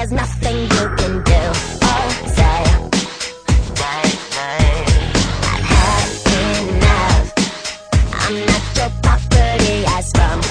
there's nothing you can do or say. I've had enough. I'm not your property, I scrum.